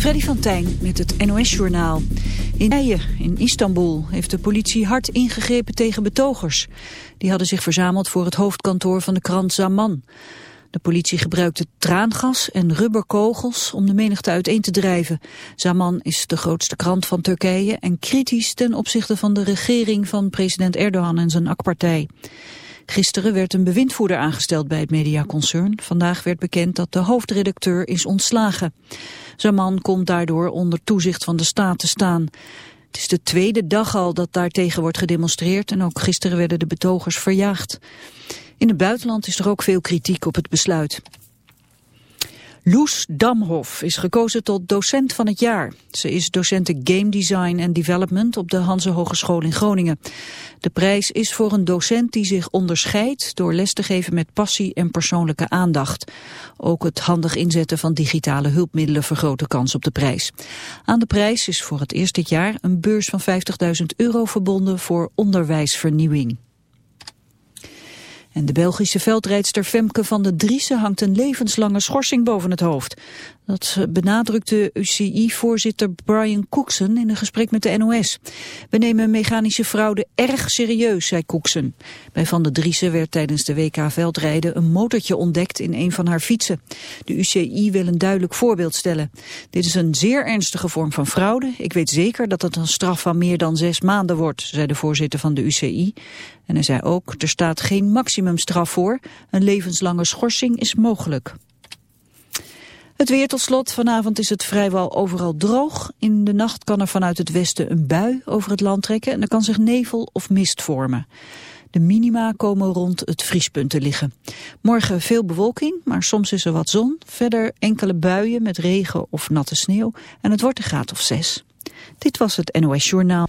Freddy van Tijn met het NOS-journaal. In Turkije, in Istanbul, heeft de politie hard ingegrepen tegen betogers. Die hadden zich verzameld voor het hoofdkantoor van de krant Zaman. De politie gebruikte traangas en rubberkogels om de menigte uiteen te drijven. Zaman is de grootste krant van Turkije en kritisch ten opzichte van de regering van president Erdogan en zijn AK-partij. Gisteren werd een bewindvoerder aangesteld bij het mediaconcern. Vandaag werd bekend dat de hoofdredacteur is ontslagen. Zaman komt daardoor onder toezicht van de staat te staan. Het is de tweede dag al dat daartegen wordt gedemonstreerd en ook gisteren werden de betogers verjaagd. In het buitenland is er ook veel kritiek op het besluit. Loes Damhoff is gekozen tot docent van het jaar. Ze is docenten Game Design en Development op de Hanse Hogeschool in Groningen. De prijs is voor een docent die zich onderscheidt door les te geven met passie en persoonlijke aandacht. Ook het handig inzetten van digitale hulpmiddelen vergroot de kans op de prijs. Aan de prijs is voor het eerst dit jaar een beurs van 50.000 euro verbonden voor onderwijsvernieuwing. En de Belgische veldrijdster Femke van de Driessen hangt een levenslange schorsing boven het hoofd. Dat benadrukte UCI-voorzitter Brian Cookson in een gesprek met de NOS. We nemen mechanische fraude erg serieus, zei Cookson. Bij Van der Driessen werd tijdens de WK veldrijden een motortje ontdekt in een van haar fietsen. De UCI wil een duidelijk voorbeeld stellen. Dit is een zeer ernstige vorm van fraude. Ik weet zeker dat het een straf van meer dan zes maanden wordt, zei de voorzitter van de UCI. En hij zei ook, er staat geen maximumstraf voor. Een levenslange schorsing is mogelijk. Het weer tot slot. Vanavond is het vrijwel overal droog. In de nacht kan er vanuit het westen een bui over het land trekken en er kan zich nevel of mist vormen. De minima komen rond het vriespunt te liggen. Morgen veel bewolking, maar soms is er wat zon. Verder enkele buien met regen of natte sneeuw en het wordt een graad of zes. Dit was het NOS Journaal.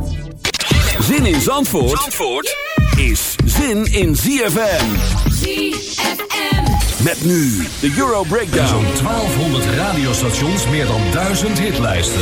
Zin in Zandvoort, Zandvoort is zin in ZFM. ZFM. Met nu de Euro Breakdown. Zo'n 1200 radiostations, meer dan 1000 hitlijsten.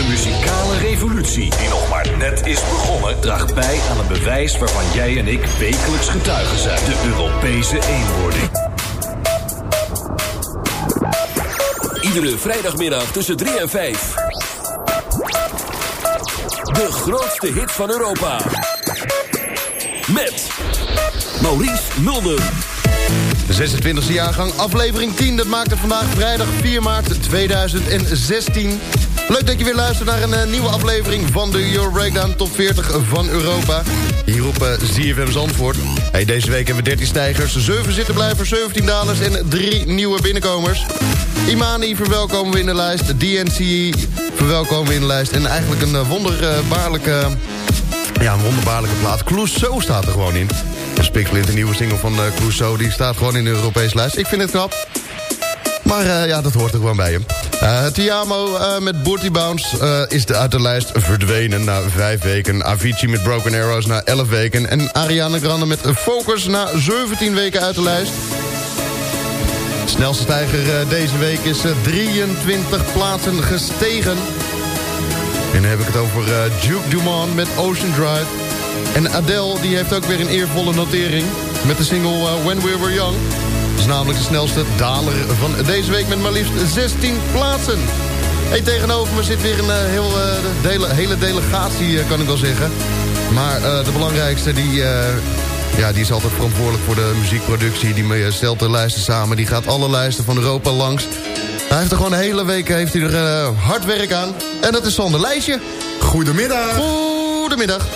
De muzikale revolutie die nog maar net is begonnen, draagt bij aan een bewijs waarvan jij en ik wekelijks getuigen zijn: de Europese eenwording. Iedere vrijdagmiddag tussen 3 en 5. De grootste hit van Europa. Met Maurice Mulder. De 26e jaargang, aflevering 10. Dat maakt het vandaag vrijdag 4 maart 2016. Leuk dat je weer luistert naar een uh, nieuwe aflevering van de Euro Breakdown Top 40 van Europa. Hier op ZFM Zandvoort. Hey, deze week hebben we 13 stijgers, 7 zittenblijvers, 17 dalers en 3 nieuwe binnenkomers. Imani verwelkomen we in de lijst, DNC verwelkomen we in de lijst... en eigenlijk een uh, wonderbaarlijke... Ja, een wonderbaarlijke plaat. Clouseau staat er gewoon in. Spikflint, de nieuwe single van Clouseau... die staat gewoon in de Europese lijst. Ik vind het knap. Maar uh, ja, dat hoort er gewoon bij hem. Uh, Tiamo uh, met Booty Bounce is de uit de lijst verdwenen na vijf weken. Avicii met Broken Arrows na 11 weken. En Ariana Grande met Focus na 17 weken uit de lijst. Snelste stijger deze week is 23 plaatsen gestegen. En dan heb ik het over Duke Dumont met Ocean Drive. En Adele die heeft ook weer een eervolle notering... met de single When We Were Young... Is namelijk de snelste daler van deze week met maar liefst 16 plaatsen. Hey, tegenover me zit weer een uh, heel, dele, hele delegatie, uh, kan ik wel zeggen. Maar de belangrijkste, die, ja, die is altijd verantwoordelijk voor de muziekproductie. Die stelt de lijsten samen, die gaat alle lijsten van Europa langs. Hij heeft er gewoon de hele week heeft hij er, hard werk aan. En dat is Sander Lijstje. Goedemiddag. Goedemiddag.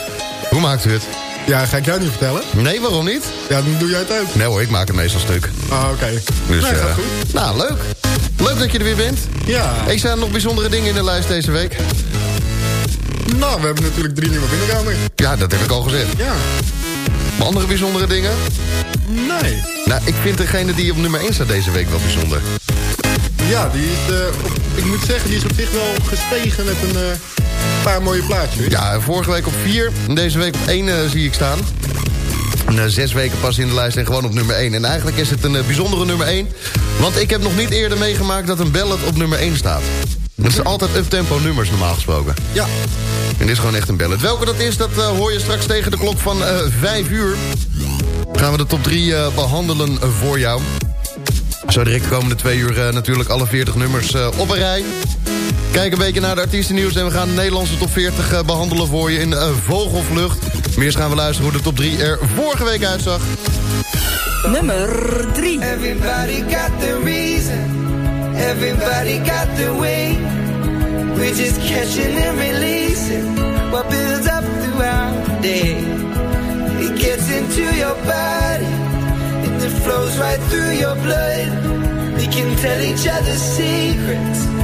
Hoe maakt u het? Ja, ga ik jou niet vertellen? Nee, waarom niet? Ja, dan doe jij het ook. Nee hoor, ik maak het meestal stuk. Ah, oké. Okay. Dus, nee, gaat goed. Nou, leuk. Leuk dat je er weer bent. Ja. Ik zijn er nog bijzondere dingen in de lijst deze week? Nou, we hebben natuurlijk drie nieuwe binnenkomers. Ja, dat heb ik al gezegd. Ja. Maar andere bijzondere dingen? Nee. Nou, ik vind degene die op nummer 1 staat deze week wel bijzonder. Ja, die is, uh, op, ik moet zeggen, die is op zich wel gestegen met een... Uh, paar mooie plaatjes. Ja, vorige week op 4. Deze week op 1 uh, zie ik staan. En, uh, zes weken pas in de lijst en gewoon op nummer 1. En eigenlijk is het een uh, bijzondere nummer 1. Want ik heb nog niet eerder meegemaakt dat een ballad op nummer 1 staat. Het zijn altijd up-tempo nummers normaal gesproken. Ja. En dit is gewoon echt een ballad. Welke dat is, dat hoor je straks tegen de klok van 5 uur. Gaan we de top 3 behandelen voor jou. Zo direct de komende twee uur natuurlijk alle 40 nummers op een rij. Kijk een beetje naar de artiestennieuws en we gaan de Nederlandse top 40 uh, behandelen voor je in uh, vogelvlucht. Maar eerst gaan we luisteren hoe de top 3 er vorige week uitzag. Nummer 3. Everybody got the reason. Everybody got the way. We're just catching and releasing what builds up throughout the day. It gets into your body and it flows right through your blood. We can tell each other secrets.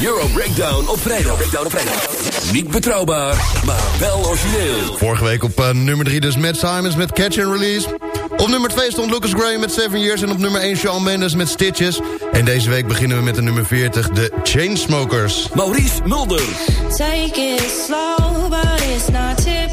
De Euro Breakdown op vrijdag. Breakdown op vrijdag. Niet betrouwbaar, maar wel origineel. Vorige week op uh, nummer 3 dus Matt Simons met Catch and Release. Op nummer 2 stond Lucas Graham met 7 Years. En op nummer 1 Shawn Mendes met Stitches. En deze week beginnen we met de nummer 40, de Chainsmokers. Maurice Mulder. Take it slow, but it's not typical.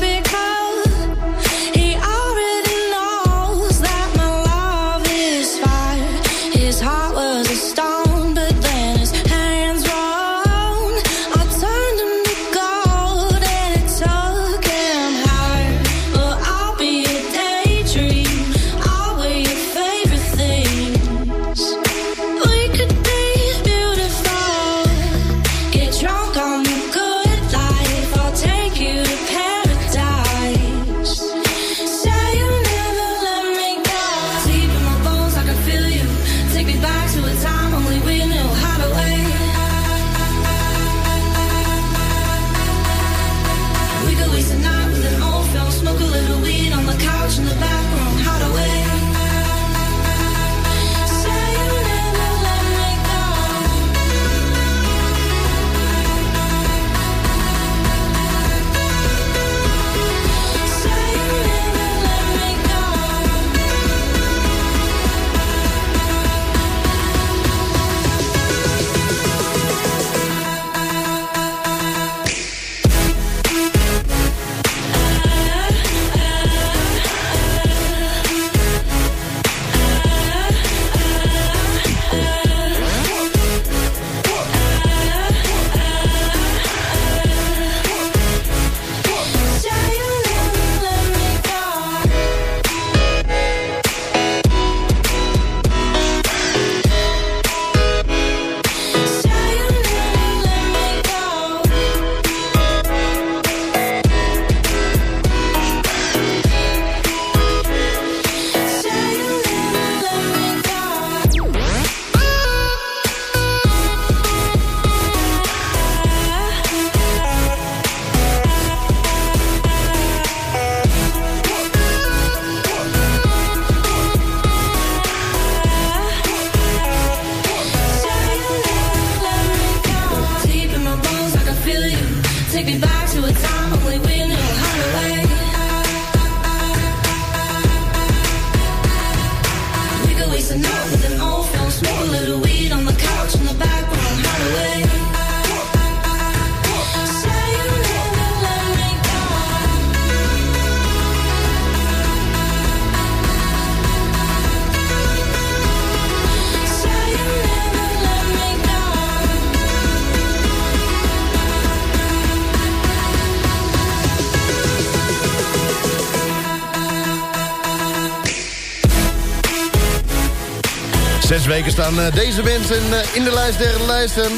we staan eh, deze mensen eh, in de lijst der lijsten.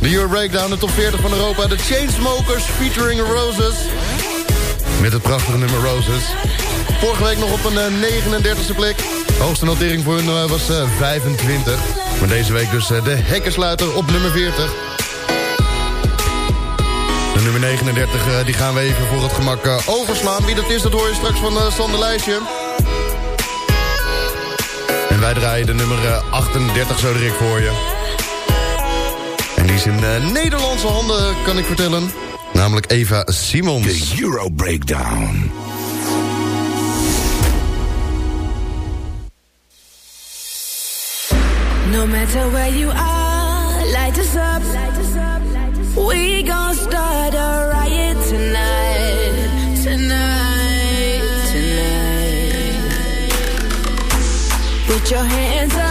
De Euro Breakdown, de top 40 van Europa. De Chainsmokers featuring Roses. Met het prachtige nummer Roses. Vorige week nog op een eh, 39e plek. De hoogste notering voor hun was 25. Maar deze week dus de hekkensluiter op nummer 40. De nummer 39 die gaan we even voor het gemak overslaan. Wie dat is, dat hoor je straks van Sander Lijstje. Wij draaien de nummer eh, 38 zo direct voor je. En die is in uh, Nederlandse handen, kan ik vertellen. Namelijk Eva Simons. De Euro Breakdown. No matter where you are, light us up. We gon' start a riot tonight, tonight. Put your hands up.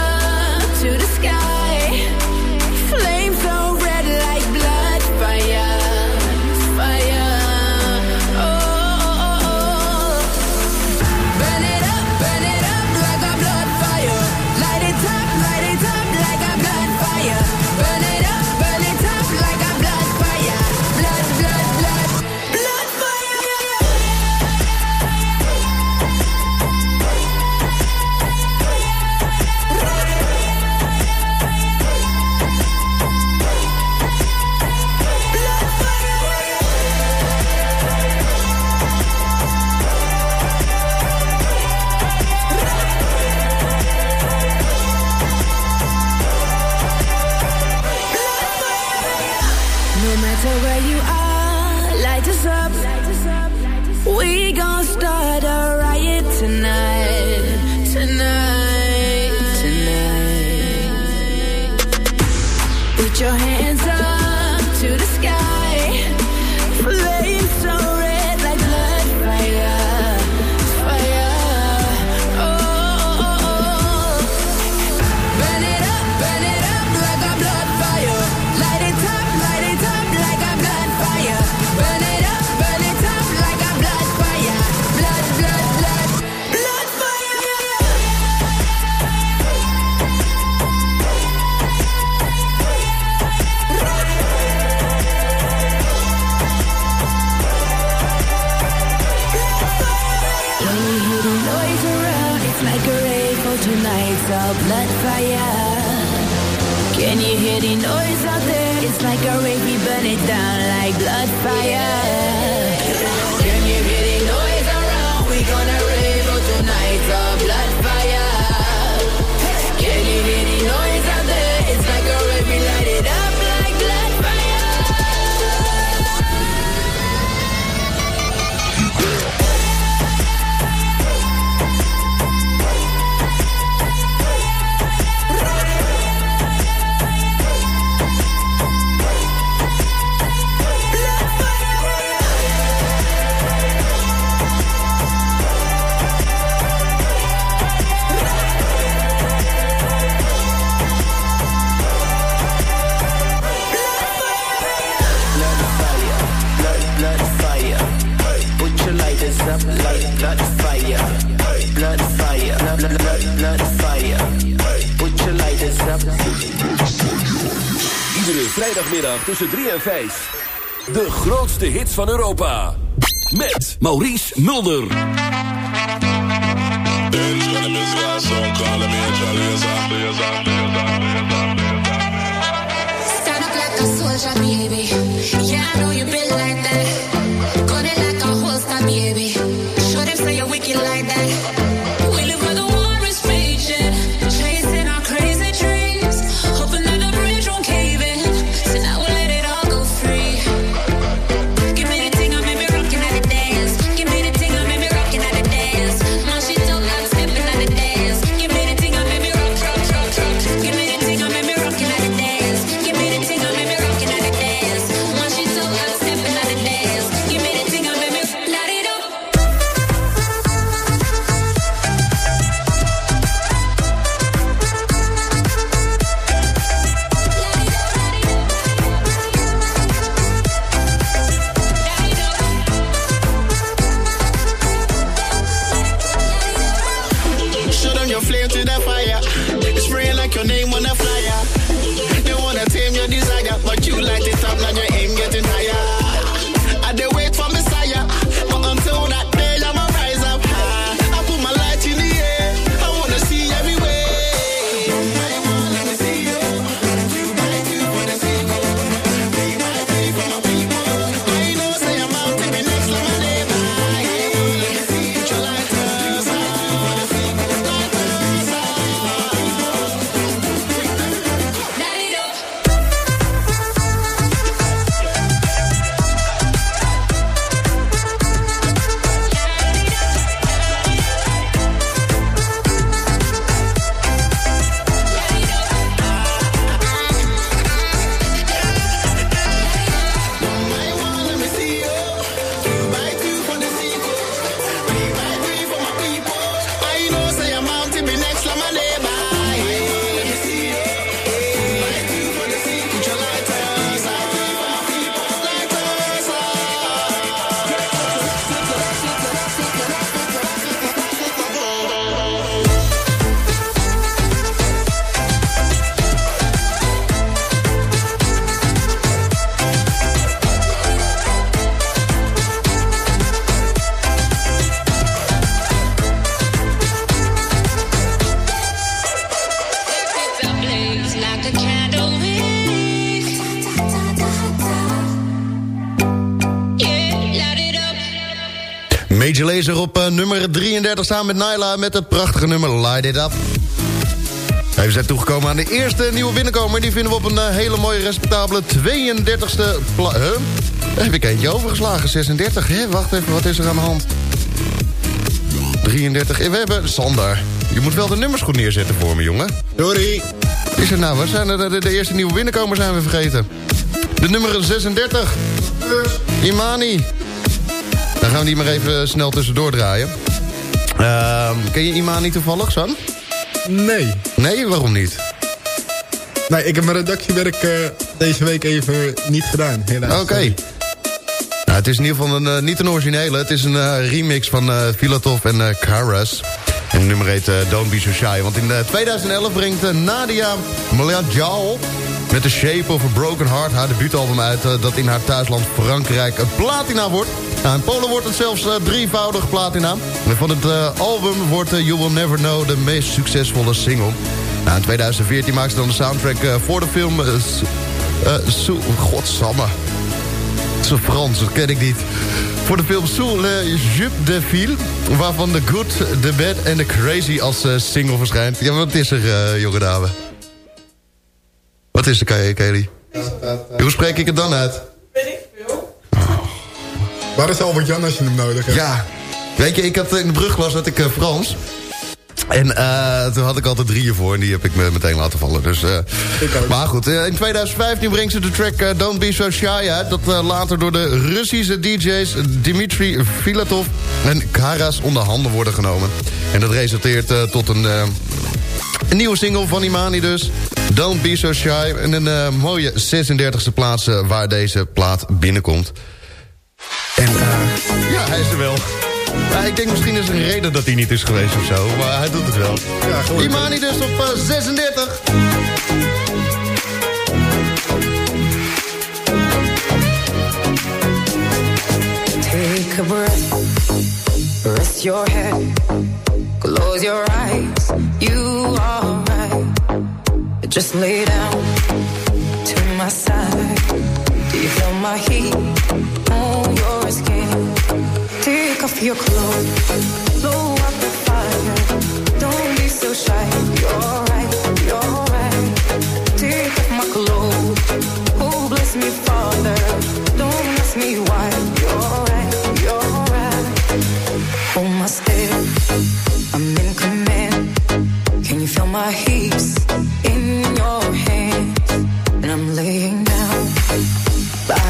De grootste hits van Europa. Met Maurice Mulder. Op uh, nummer 33 samen met Nyla met het prachtige nummer Light It Up. Hey, we zijn toegekomen aan de eerste nieuwe binnenkomer. Die vinden we op een uh, hele mooie, respectabele 32e plaats. Huh? Daar heb ik eentje overgeslagen, 36. Hé, wacht even, wat is er aan de hand? 33. En we hebben Sander. Je moet wel de nummers goed neerzetten voor me, jongen. Sorry. Is er nou, we zijn de, de eerste nieuwe binnenkomer zijn we vergeten. De nummer 36. Imani. Dan gaan we die maar even snel tussendoor draaien. Uh, ken je Imani toevallig, San? Nee. Nee, waarom niet? Nee, ik heb mijn redactiewerk uh, deze week even niet gedaan, helaas. Oké. Okay. Nou, het is in ieder geval een, uh, niet een originele. Het is een uh, remix van Filatov en Karas. En het nummer heet Don't Be So Shy. Want in 2011 brengt Nadia Maljadjal met The Shape of a Broken Heart haar debuutalbum uit... dat in haar thuisland Frankrijk een platina wordt. Nou, in Polen wordt het zelfs uh, drievoudig platina. En van het uh, album wordt uh, You Will Never Know de meest succesvolle single. Nou, in 2014 maakte ze dan de soundtrack voor de film... Godsamme. Zo Frans, dat ken ik niet. Voor de film Sous le de Ville... waarvan The Good, The Bad en The Crazy als single verschijnt. Ja, wat is er, jonge dame? Wat is er, Kelly? Hoe spreek ik het dan uit? Waar is Albert Jan als je hem nodig hebt? Ja, weet je, ik had in de brugklas had ik uh, Frans. En uh, toen had ik altijd drieën voor en die heb ik me meteen laten vallen. Dus, uh, maar goed, in 2015 brengt ze de track Don't Be So Shy uit. Dat later door de Russische DJ's Dimitri Filatov en Karas onder handen worden genomen. En dat resulteert tot een, een nieuwe single van Imani dus. Don't Be So Shy. En een mooie 36e plaats waar deze plaat binnenkomt. En uh, ja, hij is er wel. Ja, ik denk misschien is er een reden dat hij niet is geweest of zo. Maar hij doet het wel. Ja, Imani dus op uh, 36. Take a breath. Rest your head. Close your eyes. You are right. Just lay down to my side. You feel my heat on your skin? Take off your clothes, blow up the fire. Don't be so shy. You're right, you're right. Take off my clothes, oh bless me, Father. Don't ask me why. You're right, you're right. Hold my step, I'm in command. Can you feel my heat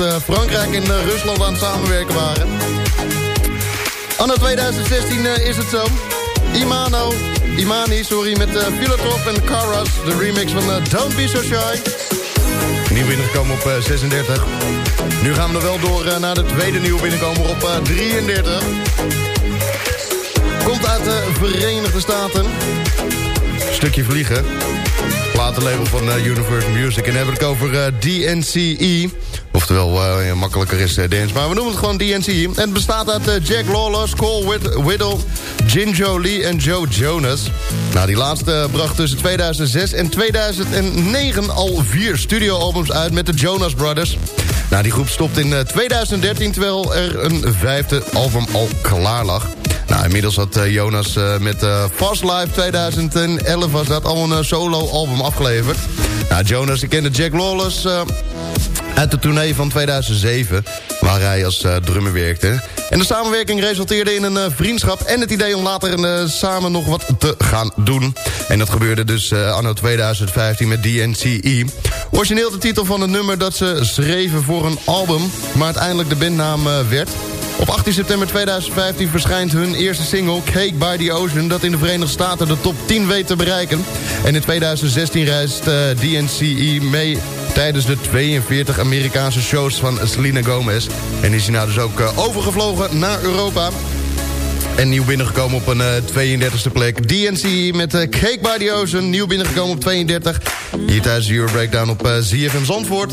Frankrijk en eh, Rusland aan het samenwerken waren. Anno 2016 eh, is het zo. Imano, Imani, sorry, met uh, en Karas. De remix van eh, Don't Be So Shy. Nieuw binnengekomen op eh, 36. Nu gaan we er wel door eh, naar de tweede nieuwe binnenkomer op eh, 33. Komt uit de Verenigde Staten. stukje vliegen. Platenlabel van Universal Music. En hebben we het over DNCE. Oftewel, ja, makkelijker is dance. Maar we noemen het gewoon DNCE. En het bestaat uit Jack Lawless, Cole Whittle, Jinjo Lee en Joe Jonas. Nou, die laatste bracht tussen 2006 en 2009 al vier studioalbums uit met de Jonas Brothers. Nou, die groep stopt in 2013, terwijl er een vijfde album al klaar lag. Nou, inmiddels had Jonas met Fast Life 2011 was dat al een solo-album afgeleverd. Nou, Jonas kende Jack Lawless uit de tournee van 2007, waar hij als drummer werkte. En de samenwerking resulteerde in een vriendschap en het idee om later samen nog wat te gaan doen. En dat gebeurde dus anno 2015 met DNCE. Origineel de titel van het nummer dat ze schreven voor een album, maar uiteindelijk de bandnaam werd... Op 18 september 2015 verschijnt hun eerste single Cake by the Ocean... dat in de Verenigde Staten de top 10 weet te bereiken. En in 2016 reist uh, DNCE mee tijdens de 42 Amerikaanse shows van Selena Gomez. En is hij nou dus ook uh, overgevlogen naar Europa... En nieuw binnengekomen op een uh, 32e plek. DNC met uh, Cake by the Ocean. Nieuw binnengekomen op 32. Hier tijdens de Euro Breakdown op ZFM Zandvoort.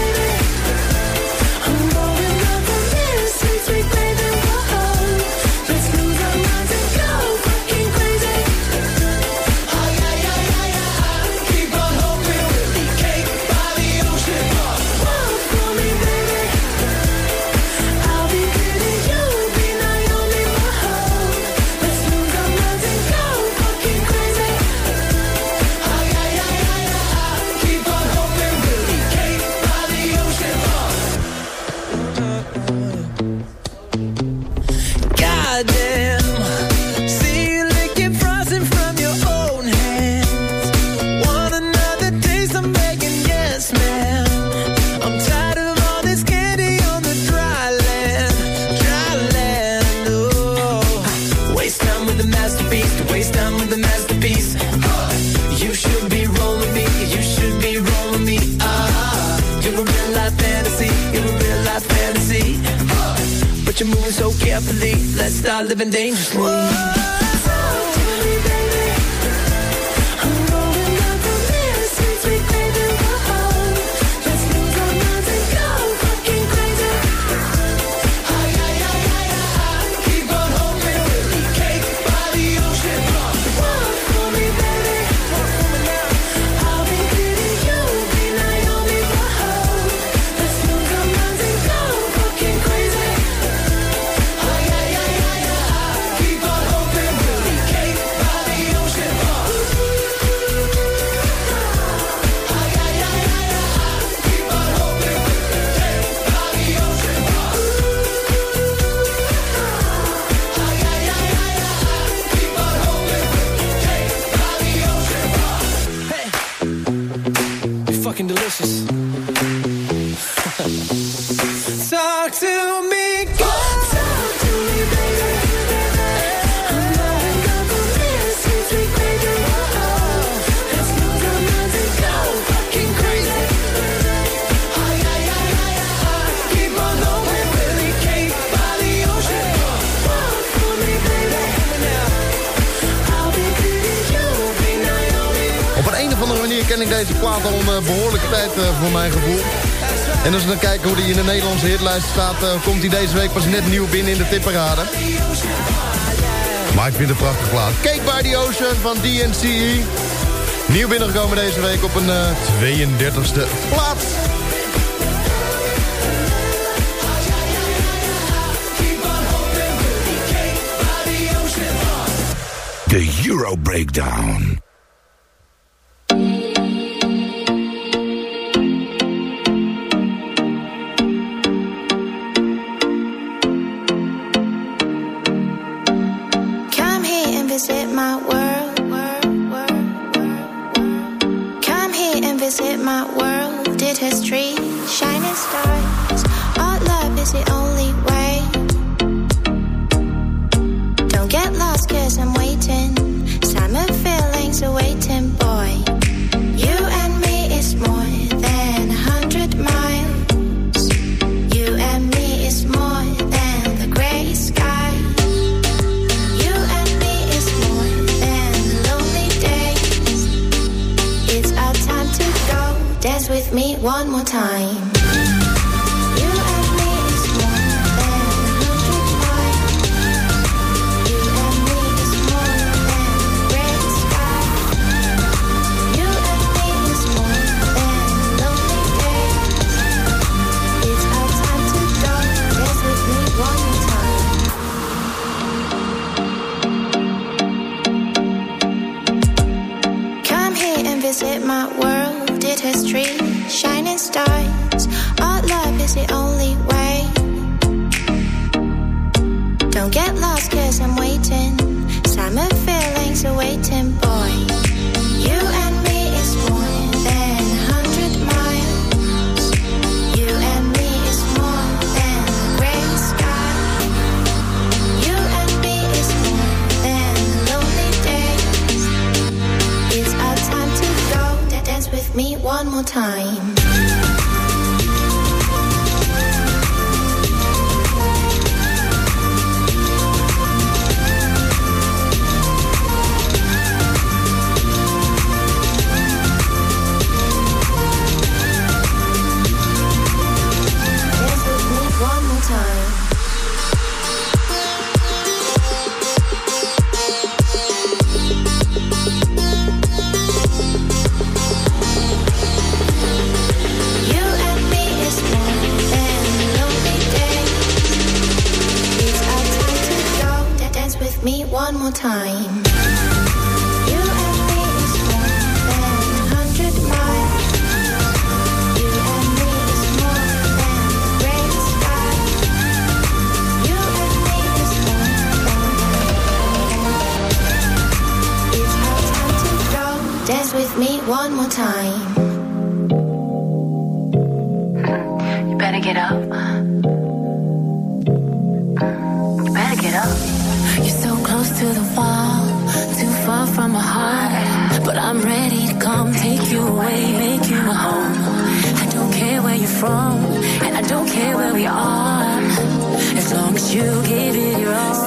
Ken ik deze plaat al een uh, behoorlijke tijd uh, voor mijn gevoel. En als we dan kijken hoe die in de Nederlandse hitlijst staat... Uh, komt hij deze week pas net nieuw binnen in de tipperade. Maar ik vind het een prachtig plaat. Cake by the Ocean van DNCE. Nieuw binnengekomen deze week op een 32e plaats. De Euro Breakdown. time. get up. You better get up. You're so close to the wall, too far from my heart. But I'm ready to come, take you away, make you my home. I don't care where you're from, and I don't care where we are. As long as you give it your all.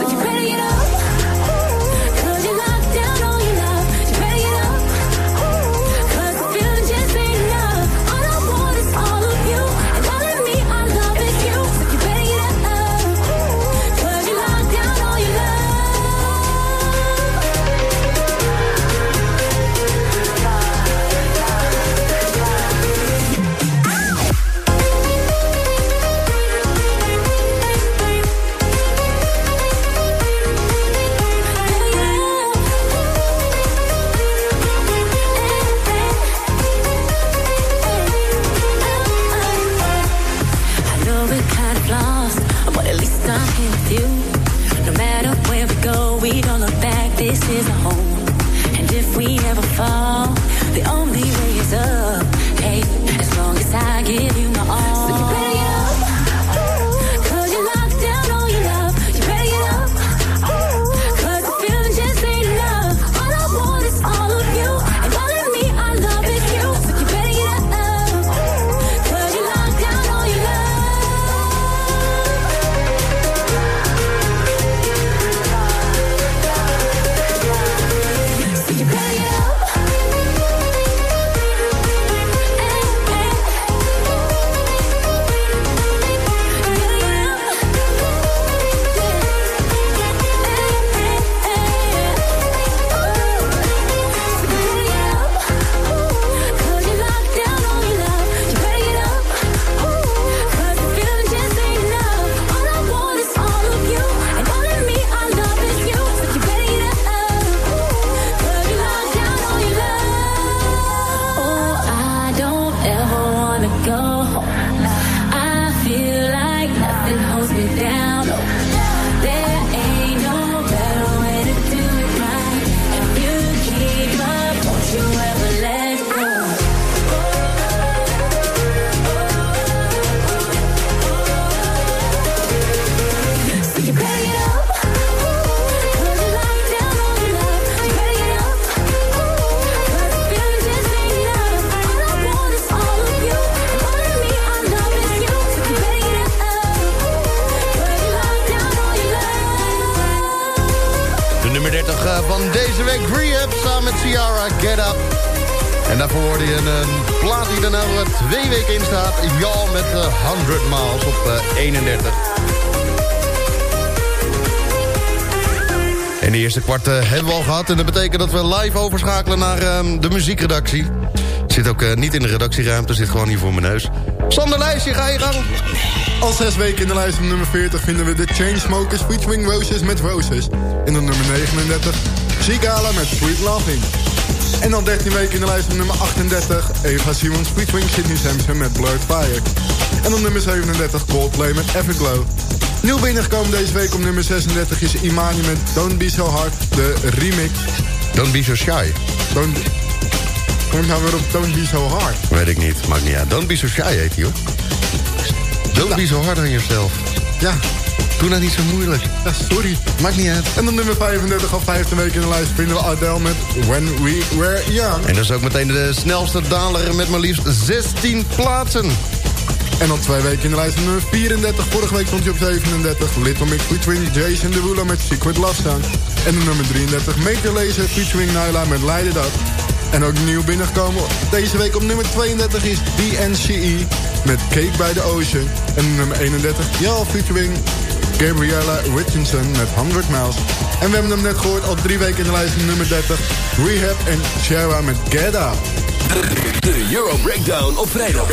En dat betekent dat we live overschakelen naar ehm, de muziekredactie. Zit ook eh, niet in de redactieruimte, zit gewoon hier voor mijn neus. Sander Lijstje, ga je gang. Al zes weken in de lijst op nummer 40 vinden we de Chainsmokers featuring Roses met Roses. En op nummer 39 Sigala met Sweet Laughing. En al 13 weken in de lijst op nummer 38 Eva Simons featuring Sidney Sampson met Blurred Fire. En op nummer 37 Coldplay met Everglow. Nieuw binnengekomen deze week op nummer 36 is Imani met Don't Be So Hard, de remix. Don't Be So Shy. Don't... Kom ik nou weer op Don't Be So Hard? Weet ik niet, maakt niet uit. Don't Be So Shy heet hij hoor. Don't be so hard on yourself. Ja. Doe nou niet zo moeilijk. Ja, sorry. Maakt niet uit. En op nummer 35 al 15 weken in de lijst vinden we Adele met When We Were Young. En dat is ook meteen de snelste daler met maar liefst 16 plaatsen. En al twee weken in de lijst nummer 34. Vorige week stond hij op 37. Little Mix featuring Jason Derulo met Secret Love Song. En op nummer 33 Major Lazer featuring Nyla met It Up. En ook nieuw binnengekomen deze week op nummer 32 is DNCE met Cake by the Ocean. En nummer 31 Y'all featuring Gabriella Richardson met 100 Miles. En we hebben hem net gehoord al drie weken in de lijst nummer 30. Rehab en Shara met Get. De Euro Breakdown op vrijdag.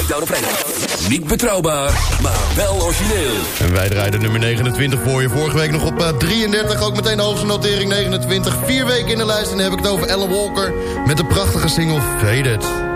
Niet betrouwbaar, maar wel origineel. En wij draaiden nummer 29 voor je. Vorige week nog op uh, 33, ook meteen de hoogste notering 29. Vier weken in de lijst en dan heb ik het over Ellen Walker... met de prachtige single Faded.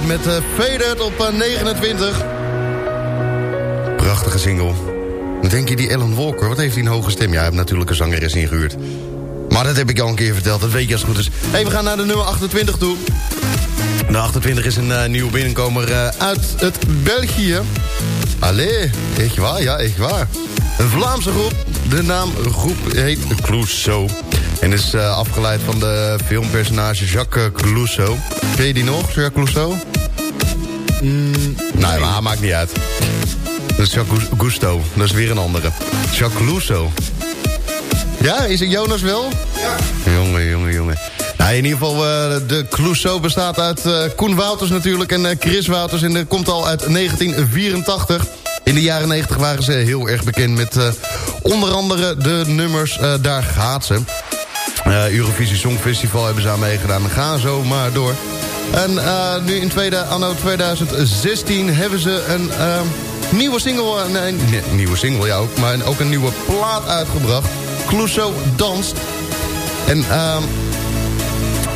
Dit met uh, Faded op uh, 29. Prachtige single. Denk je, die Ellen Walker, wat heeft hij een hoge stem? Ja, hij heeft natuurlijk een zangeres ingehuurd. Maar dat heb ik al een keer verteld, dat weet je als het goed is. Hey, we gaan naar de nummer 28 toe. De 28 is een uh, nieuwe binnenkomer uit het België. Allee, echt waar? Ja, echt waar. Een Vlaamse groep. De naam groep heet Clouseau. En is uh, afgeleid van de filmpersonage Jacques Clouseau. Ken je die nog, Jacques Clouseau? Mm, nee, maar maakt niet uit. Dat is Jacques Gusto. Dat is weer een andere. Jacques Clouseau. Ja, is het Jonas wel? Ja. Jongen, jongen, jongen. Nou, in ieder geval, uh, de Clouseau bestaat uit uh, Koen Wouters natuurlijk en uh, Chris Wouters. En dat komt al uit 1984. In de jaren 90 waren ze heel erg bekend met onder andere de nummers Daar gaat ze. Eurovisie Songfestival hebben ze aan meegedaan. Gaan zo maar door. En nu in tweede, anno 2016 hebben ze een nieuwe single... Nee, nee, nieuwe single, ja ook. Maar ook een nieuwe plaat uitgebracht. Clouseau danst. En... Uh,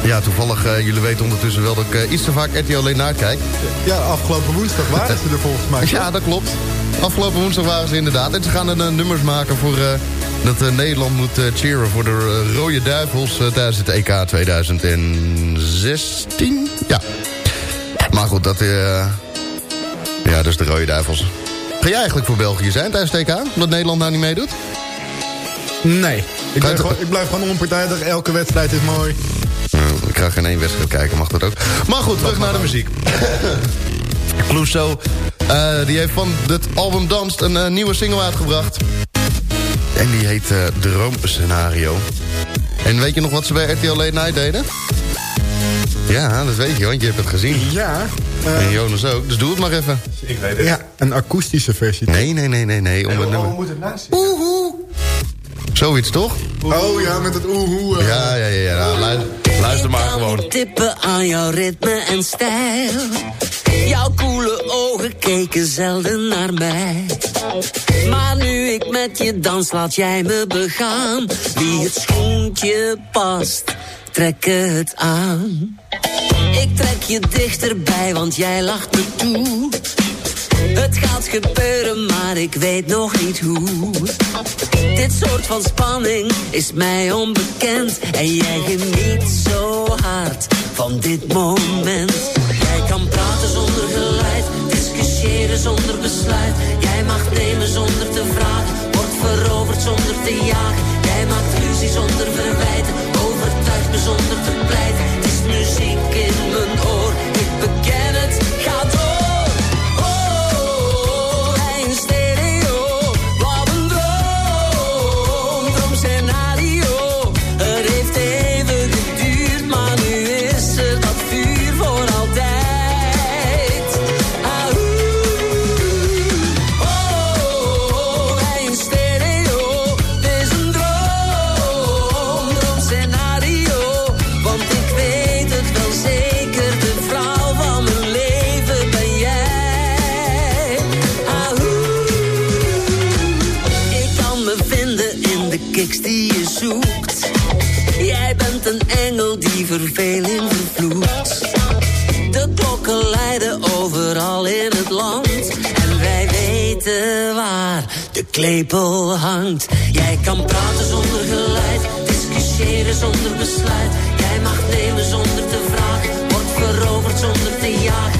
ja, toevallig, uh, jullie weten ondertussen wel dat ik uh, iets te vaak RTL alleen naar kijk. Ja, afgelopen woensdag waren ze er volgens mij. ja, dat klopt. Afgelopen woensdag waren ze inderdaad. En ze gaan een uh, nummers maken voor dat Nederland moet cheeren voor de Rode Duivels tijdens het EK 2016. Ja. Maar goed, dat, ja, dus de Rode Duivels. Ga jij eigenlijk voor België zijn tijdens het EK? Omdat Nederland nou niet meedoet? Nee. Ik blijf, gewoon, ik blijf gewoon onpartijdig. Elke wedstrijd is mooi. Ik ga geen één wedstrijd kijken, mag dat ook. Maar goed, terug naar de muziek. Clouseau, die heeft van het album Danst een nieuwe single uitgebracht. En die heet uh, Droomscenario. En weet je nog wat ze bij RTL Late Night deden? Ja, dat weet je, want je hebt het gezien. Ja. en Jonas ook, dus doe het maar even. Ik weet het. Ja, een akoestische versie. Nee, nee, nee, nee. nee, om nee het oh, we moeten het naast Oehoe. Zoiets, toch? Oh ja, met het oehoe. Uh. Ja, ja, ja. ja. Nou, luister, luister maar gewoon. tippen aan jouw ritme en stijl. Jouw koele ogen keken zelden naar mij. Maar nu ik met je dans, laat jij me begaan. Wie het schoentje past, trek het aan. Ik trek je dichterbij, want jij lacht me toe. Het gaat gebeuren, maar ik weet nog niet hoe. Dit soort van spanning is mij onbekend. En jij geniet zo hard van dit moment. Jij kan praten discussiëren zonder besluit. Jij mag nemen zonder te vragen, wordt veroverd zonder te jagen. Jij maakt ruzie zonder verwijten, overtuigt me zonder te pleiten. Verveling vervloekt. De klokken leiden overal in het land. En wij weten waar de klepel hangt. Jij kan praten zonder geluid, discussiëren zonder besluit. Jij mag nemen zonder te vragen, wordt veroverd zonder te jagen.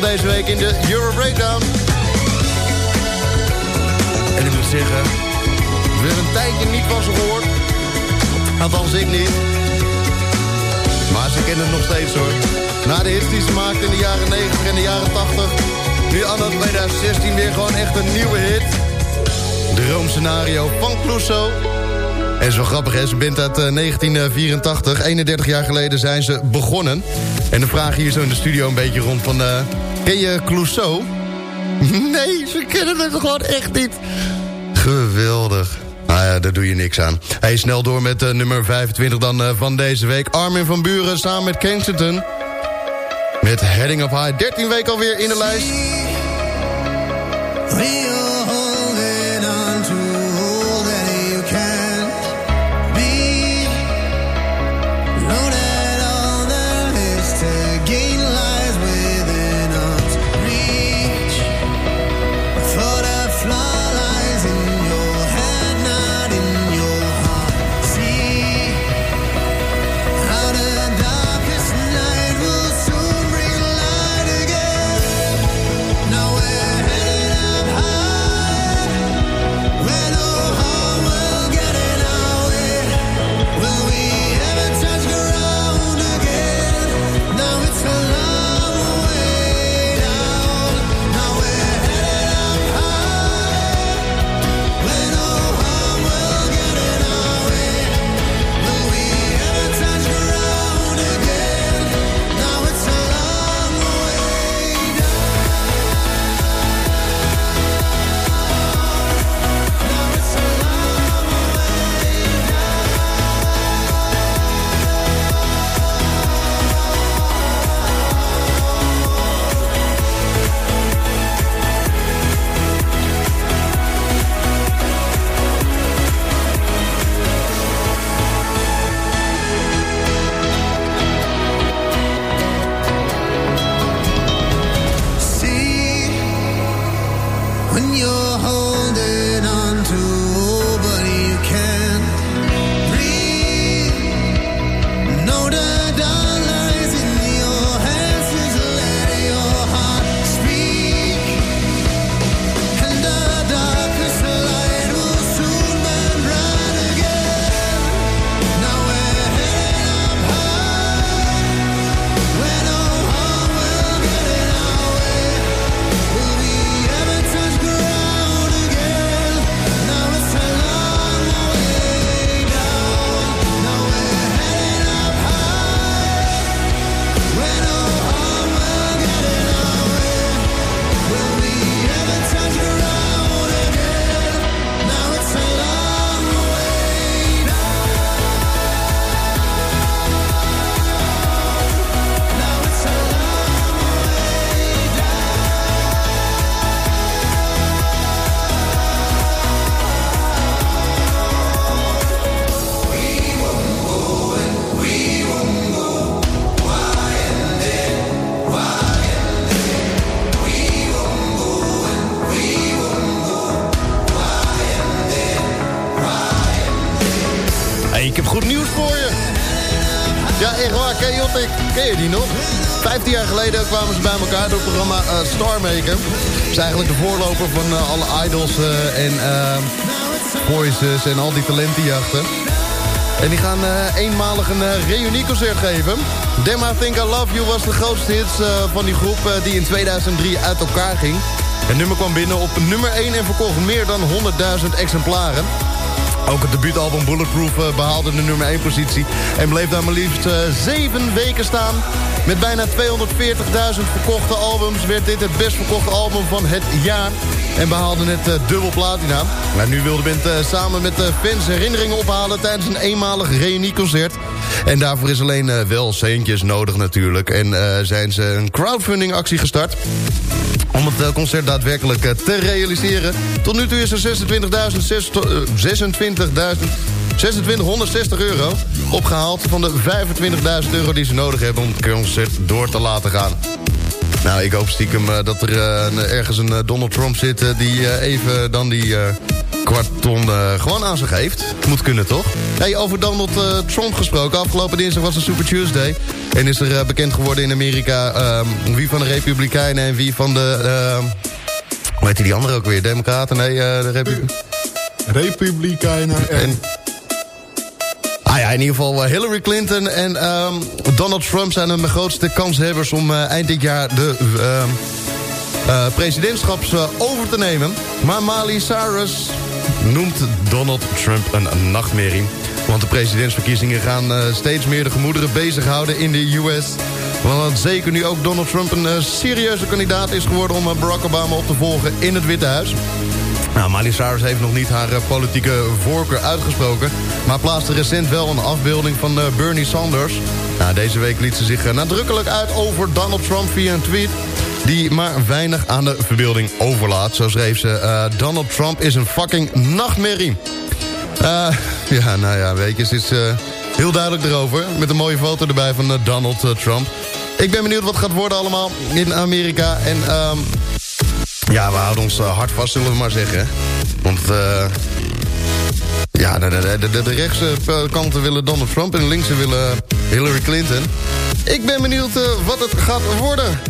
deze week in de Euro Breakdown. En ik moet zeggen, we hebben een tijdje niet van ze gehoord. Althans, ik niet. Maar ze kennen het nog steeds hoor. Na de hit die ze maakte in de jaren 90 en de jaren 80... nu anno 2016 weer gewoon echt een nieuwe hit. Droomscenario van Clouseau. En zo grappig is, ze bent uit eh, 1984. 31 eh, jaar geleden zijn ze begonnen... En dan vraag hier zo in de studio een beetje rond van... eh, ken je Clouseau? Nee, ze kennen het gewoon echt niet. Geweldig. Nou ja, daar doe je niks aan. Hij is snel door met eh, nummer 25 dan eh, van deze week. Armin van Buren samen met Kensington. Met Heading Up High. 13 weken alweer in de lijst. Bij elkaar door het programma uh, Star Maker. Dat is eigenlijk de voorloper van uh, alle idols uh, en voices en al die talentenjachten. En die gaan eenmalig een reunieconcert geven. Damn I Think I Love You was de grootste hit van die groep die in 2003 uit elkaar ging. Het nummer kwam binnen op nummer 1 en verkocht meer dan 100.000 exemplaren. Ook het debuutalbum Bulletproof uh, behaalde de nummer 1 positie... en bleef daar maar liefst uh, 7 weken staan. Met bijna 240.000 verkochte albums werd dit het best verkochte album van het jaar... en behaalde net uh, dubbel platina. Maar nu wilde de band samen met fans herinneringen ophalen... tijdens een eenmalig reunieconcert. En daarvoor is alleen wel centjes nodig natuurlijk. En zijn ze een crowdfunding actie gestart om het concert daadwerkelijk te realiseren. Tot nu toe is er 26.000 2660 euro opgehaald van de 25.000 euro die ze nodig hebben om het concert door te laten gaan. Nou, ik hoop stiekem uh, dat er uh, ergens een uh, Donald Trump zit... die even dan die kwarton gewoon aan zich heeft. Moet kunnen, toch? Hey, over Donald Trump gesproken. Afgelopen dinsdag was een Super Tuesday. En is er bekend geworden in Amerika... Ehm, wie van de Republikeinen en wie van de... Ehm, hoe heet die andere ook weer? Democraten? Nee, de Republikeinen. Republikeinen en... Ah ja, in ieder geval Hillary Clinton en um, Donald Trump zijn de grootste kanshebbers om uh, eind dit jaar de uh, presidentschaps over te nemen. Maar Miley Cyrus noemt Donald Trump een nachtmerrie. Want de presidentsverkiezingen gaan steeds meer de gemoederen bezighouden in de US. Want zeker nu ook Donald Trump een serieuze kandidaat is geworden om Barack Obama op te volgen in het Witte Huis. Nou, Miley heeft nog niet haar uh, politieke voorkeur uitgesproken... maar plaatste recent wel een afbeelding van uh, Bernie Sanders. Nou, deze week liet ze zich uh, nadrukkelijk uit over Donald Trump via een tweet... die maar weinig aan de verbeelding overlaat. Zo schreef ze, Donald Trump is een fucking nachtmerrie. ja, nou ja, weet je, ze is heel duidelijk erover... met een mooie foto erbij van Donald Trump. Ik ben benieuwd wat gaat worden allemaal in Amerika... en um, ja, we houden ons hard vast, zullen we maar zeggen. Want uh, ja, de, de, rechtse kanten willen Donald Trump... en de linkse willen Hillary Clinton. Ik ben benieuwd wat het gaat worden.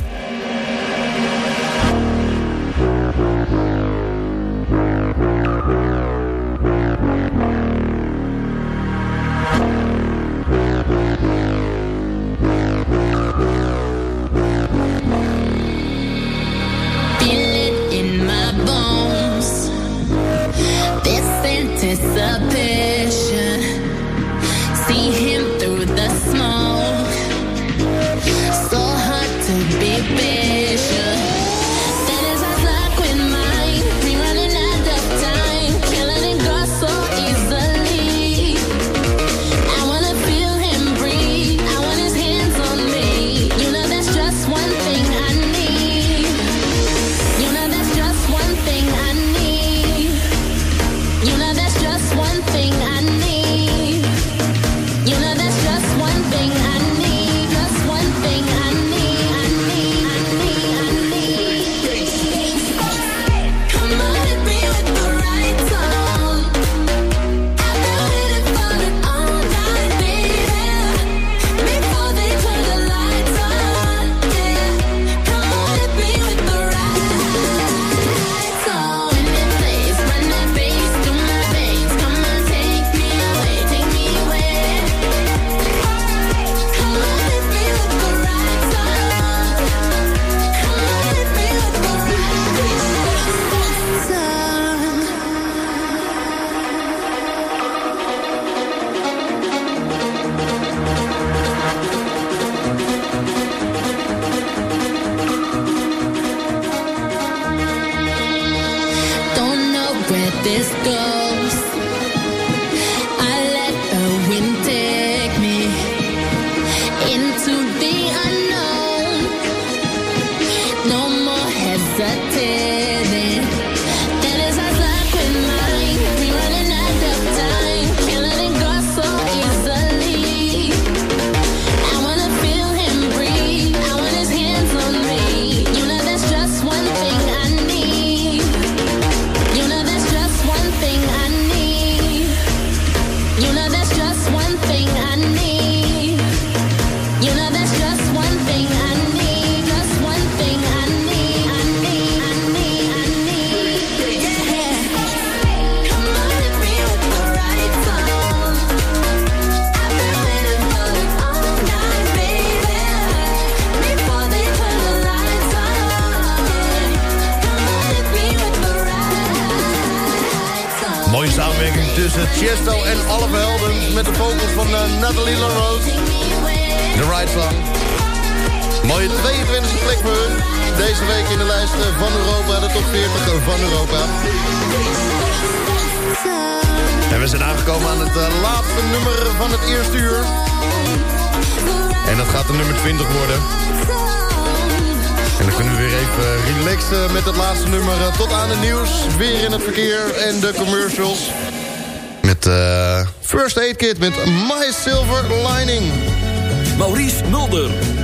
this girl. en alle helden met de vocals van eh, uh, Nathalie LaRose. The Right Song. Mooie 22e plek voor hun. Deze week in de lijst eh, van Europa, de top 40 eh, van Europa. En we zijn aangekomen aan het laatste nummer van het eerste uur. En dat gaat de nummer 20 worden. En dan kunnen we weer even relaxen met het laatste nummer. Tot aan de nieuws, weer in het verkeer en de commercials. Eh, First Aid Kit met My Silver Lining. Maurice Mulder.